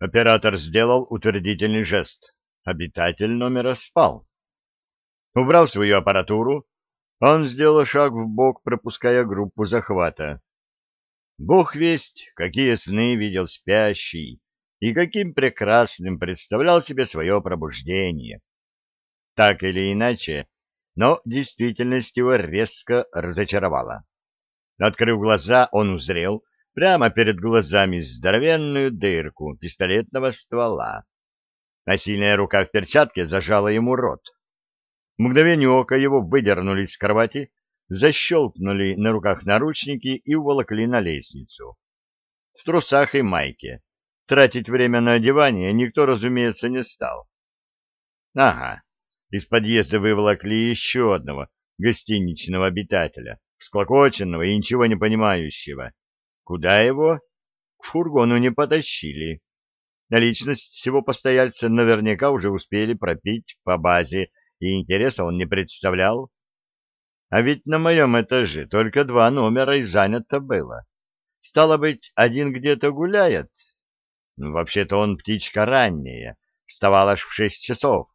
Оператор сделал утвердительный жест. Обитатель номера спал. Убрав свою аппаратуру, он сделал шаг в бок, пропуская группу захвата. Бог весть, какие сны видел спящий, и каким прекрасным представлял себе свое пробуждение. Так или иначе, но действительность его резко разочаровала. Открыв глаза, он узрел прямо перед глазами здоровенную дырку пистолетного ствола, а сильная рука в перчатке зажала ему рот. В мгновение ока его выдернули из кровати, защелкнули на руках наручники и уволокли на лестницу. В трусах и майке. Тратить время на одевание никто, разумеется, не стал. Ага, из подъезда выволокли еще одного гостиничного обитателя, всклокоченного и ничего не понимающего. Куда его? К фургону не потащили. На личность всего постояльца наверняка уже успели пропить по базе, и интереса он не представлял. А ведь на моем этаже только два номера и занято было. Стало быть, один где-то гуляет. Ну, вообще-то он птичка ранняя, вставал аж в шесть часов.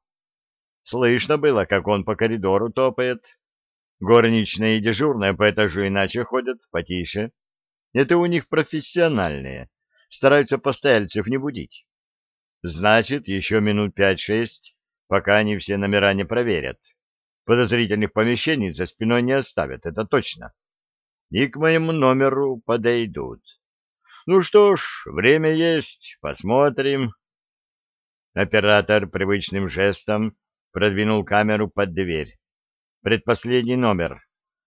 Слышно было, как он по коридору топает. Горничная и дежурная по этажу иначе ходят, потише. Это у них профессиональные. Стараются постояльцев не будить. Значит, еще минут пять-шесть, пока они все номера не проверят. Подозрительных помещений за спиной не оставят, это точно. И к моему номеру подойдут. Ну что ж, время есть, посмотрим. Оператор привычным жестом продвинул камеру под дверь. Предпоследний номер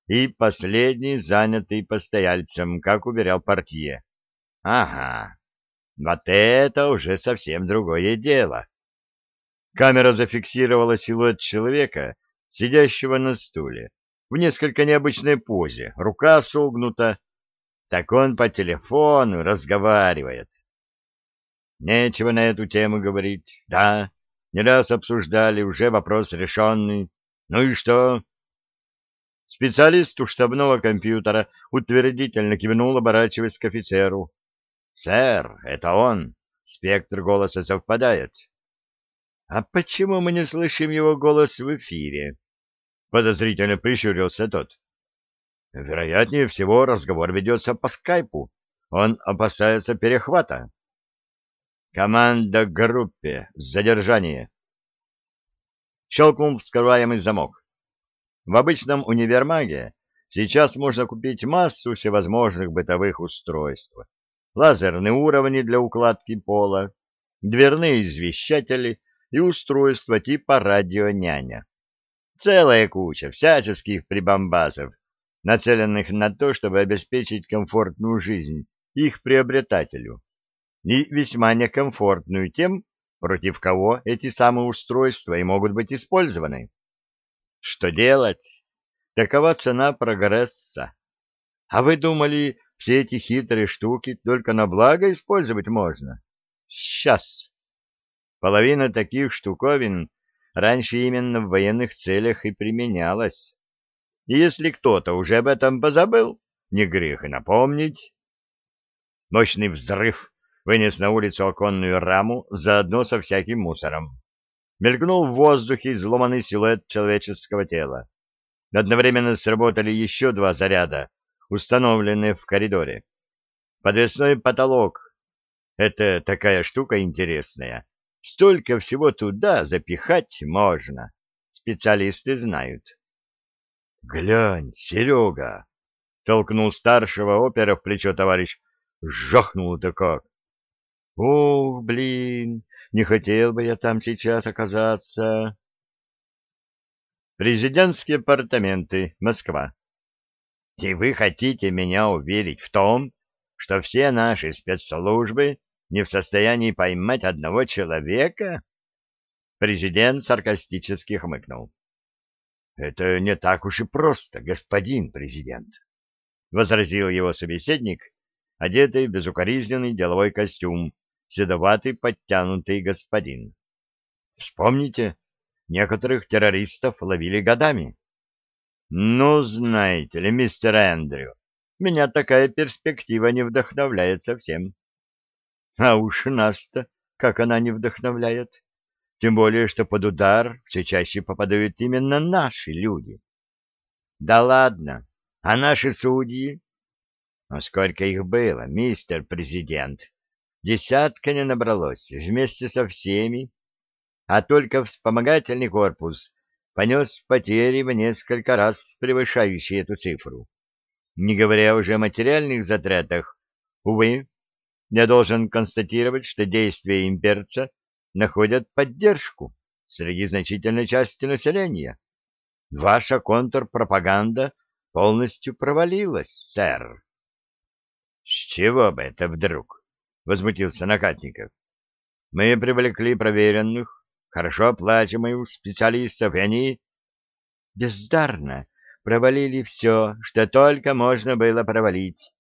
и последний занятый постояльцем, как уверял портье. Ага, вот это уже совсем другое дело. Камера зафиксировала силуэт человека, сидящего на стуле, в несколько необычной позе, рука согнута. Так он по телефону разговаривает. Нечего на эту тему говорить. Да, не раз обсуждали, уже вопрос решенный. Ну и что? Специалист у штабного компьютера утвердительно кивнул, оборачиваясь к офицеру. «Сэр, это он. Спектр голоса совпадает». «А почему мы не слышим его голос в эфире?» Подозрительно прищурился тот. «Вероятнее всего, разговор ведется по скайпу. Он опасается перехвата». «Команда группе. Задержание». Щелкнул вскрываемый замок. В обычном универмаге сейчас можно купить массу всевозможных бытовых устройств. Лазерные уровни для укладки пола, дверные извещатели и устройства типа радионяня. Целая куча всяческих прибамбасов, нацеленных на то, чтобы обеспечить комфортную жизнь их приобретателю, и весьма некомфортную тем, против кого эти самые устройства и могут быть использованы. Что делать? Такова цена прогресса. А вы думали, все эти хитрые штуки только на благо использовать можно? Сейчас. Половина таких штуковин раньше именно в военных целях и применялась. И если кто-то уже об этом позабыл, не грех и напомнить. Мощный взрыв вынес на улицу оконную раму заодно со всяким мусором мелькнул в воздухе изломанный силуэт человеческого тела. Одновременно сработали еще два заряда, установленные в коридоре. Подвесной потолок. Это такая штука интересная. Столько всего туда запихать можно. Специалисты знают. — Глянь, Серега! — толкнул старшего опера в плечо товарищ. — Жахнул-то как! — Ох, блин! Не хотел бы я там сейчас оказаться. Президентские апартаменты, Москва. И вы хотите меня уверить в том, что все наши спецслужбы не в состоянии поймать одного человека? Президент саркастически хмыкнул. Это не так уж и просто, господин президент, возразил его собеседник, одетый в безукоризненный деловой костюм седоватый подтянутый господин. Вспомните, некоторых террористов ловили годами. Ну, знаете ли, мистер Эндрю, меня такая перспектива не вдохновляет совсем. А уж нас-то как она не вдохновляет. Тем более, что под удар все чаще попадают именно наши люди. Да ладно, а наши судьи? А сколько их было, мистер президент? Десятка не набралось, вместе со всеми. А только вспомогательный корпус понес потери в несколько раз превышающие эту цифру. Не говоря уже о материальных затратах, увы, я должен констатировать, что действия имперца находят поддержку среди значительной части населения. Ваша контрпропаганда полностью провалилась, сэр. — С чего бы это вдруг? — возмутился Накатников. — Мы привлекли проверенных, хорошо оплачиваемых специалистов, и они бездарно провалили все, что только можно было провалить.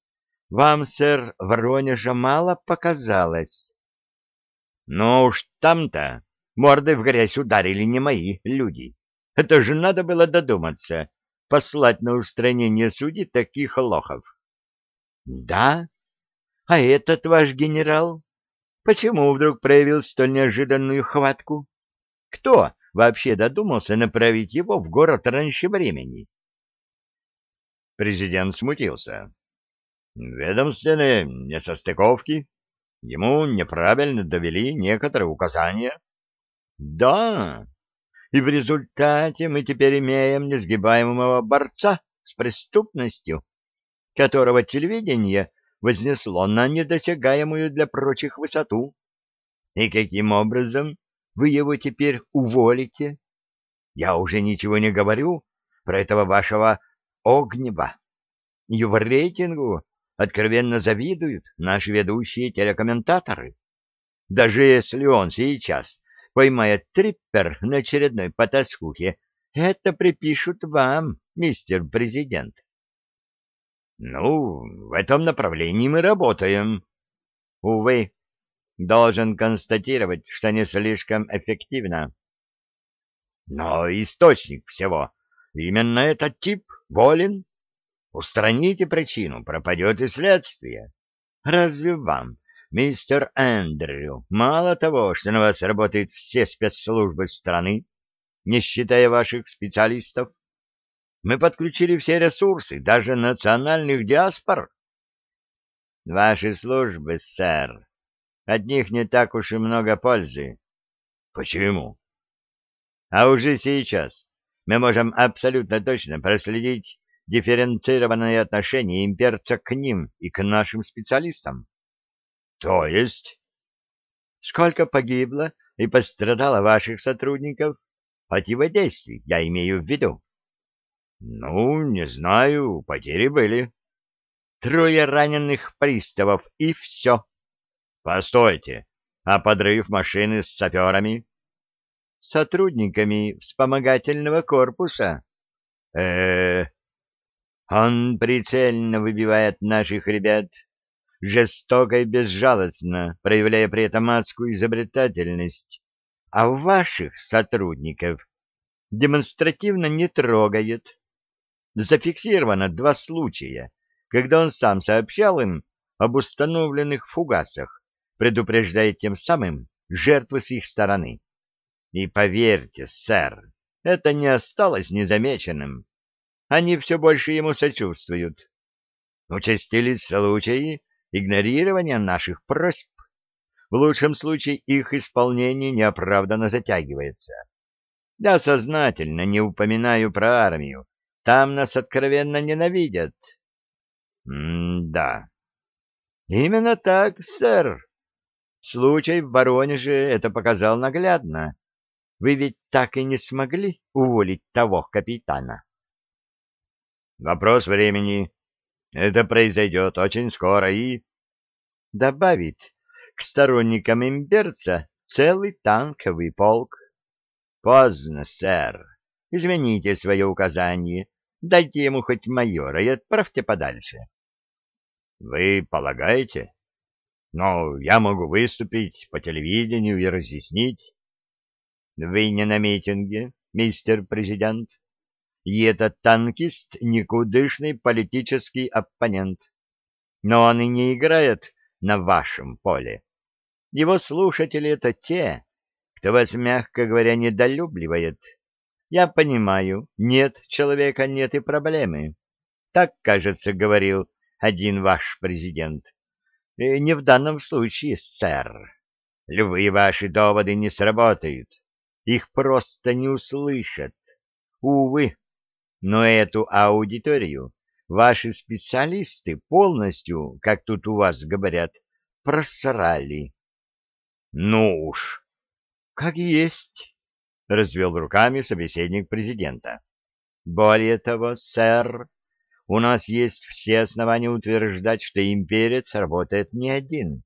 Вам, сэр, Воронежа мало показалось. Ну уж там-то мордой в грязь ударили не мои люди. Это же надо было додуматься, послать на устранение судей таких лохов. Да? А этот ваш генерал? Почему вдруг проявил столь неожиданную хватку? Кто вообще додумался направить его в город раньше времени? Президент смутился. Ведомственные несостыковки. Ему неправильно довели некоторые указания. Да, и в результате мы теперь имеем несгибаемого борца с преступностью, которого телевидение вознесло на недосягаемую для прочих высоту. И каким образом вы его теперь уволите? Я уже ничего не говорю про этого вашего огнева. Его рейтингу откровенно завидуют наши ведущие телекомментаторы. Даже если он сейчас поймает триппер на очередной потаскухе, это припишут вам, мистер президент. Ну, в этом направлении мы работаем. Увы, должен констатировать, что не слишком эффективно. Но источник всего, именно этот тип, болен Устраните причину, пропадет и следствие. Разве вам, мистер Эндрю, мало того, что на вас работают все спецслужбы страны, не считая ваших специалистов? Мы подключили все ресурсы, даже национальных диаспор. Ваши службы, сэр, от них не так уж и много пользы. Почему? А уже сейчас мы можем абсолютно точно проследить дифференцированное отношение имперца к ним и к нашим специалистам. То есть? Сколько погибло и пострадало ваших сотрудников? От его действий, я имею в виду. Ну, не знаю, потери были. Трое раненых приставов, и все. Постойте, а подрыв машины с саперами? Сотрудниками вспомогательного корпуса. э, -э он прицельно выбивает наших ребят, жестоко и безжалостно, проявляя при этом адскую изобретательность, а ваших сотрудников демонстративно не трогает. Зафиксировано два случая, когда он сам сообщал им об установленных фугасах, предупреждая тем самым жертвы с их стороны. И поверьте, сэр, это не осталось незамеченным они все больше ему сочувствуют. Участились случаи игнорирования наших просьб. В лучшем случае их исполнение неоправданно затягивается. Я сознательно не упоминаю про армию. Там нас откровенно ненавидят. М-да. Именно так, сэр. Случай в Воронеже это показал наглядно. Вы ведь так и не смогли уволить того капитана. Вопрос времени. Это произойдет очень скоро и... Добавить к сторонникам имперца целый танковый полк. Поздно, сэр. Измените свое указание. Дайте ему хоть майора и отправьте подальше. Вы полагаете? Но я могу выступить по телевидению и разъяснить. Вы не на митинге, мистер президент и этот танкист — никудышный политический оппонент. Но он и не играет на вашем поле. Его слушатели — это те, кто вас, мягко говоря, недолюбливает. Я понимаю, нет человека, нет и проблемы. Так, кажется, говорил один ваш президент. И не в данном случае, сэр. Любые ваши доводы не сработают. Их просто не услышат. Увы, но эту аудиторию ваши специалисты полностью, как тут у вас говорят, просрали. Ну уж, как есть, развел руками собеседник президента. Более того, сэр, у нас есть все основания утверждать, что имперец работает не один.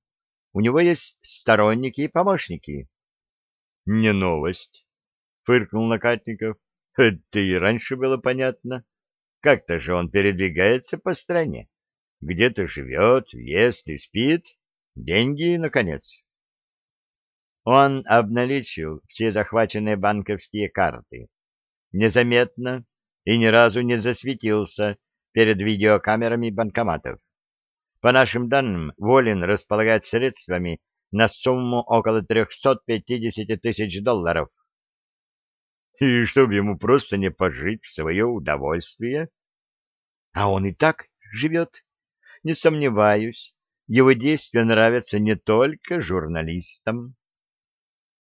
У него есть сторонники и помощники. — Не новость, — фыркнул Накатников. — Это и раньше было понятно. Как-то же он передвигается по стране. Где-то живет, ест и спит. Деньги, наконец. Он обналичил все захваченные банковские карты. Незаметно и ни разу не засветился перед видеокамерами банкоматов. По нашим данным, Волин располагает средствами на сумму около 350 тысяч долларов. И чтобы ему просто не пожить в свое удовольствие? А он и так живет. Не сомневаюсь, его действия нравятся не только журналистам.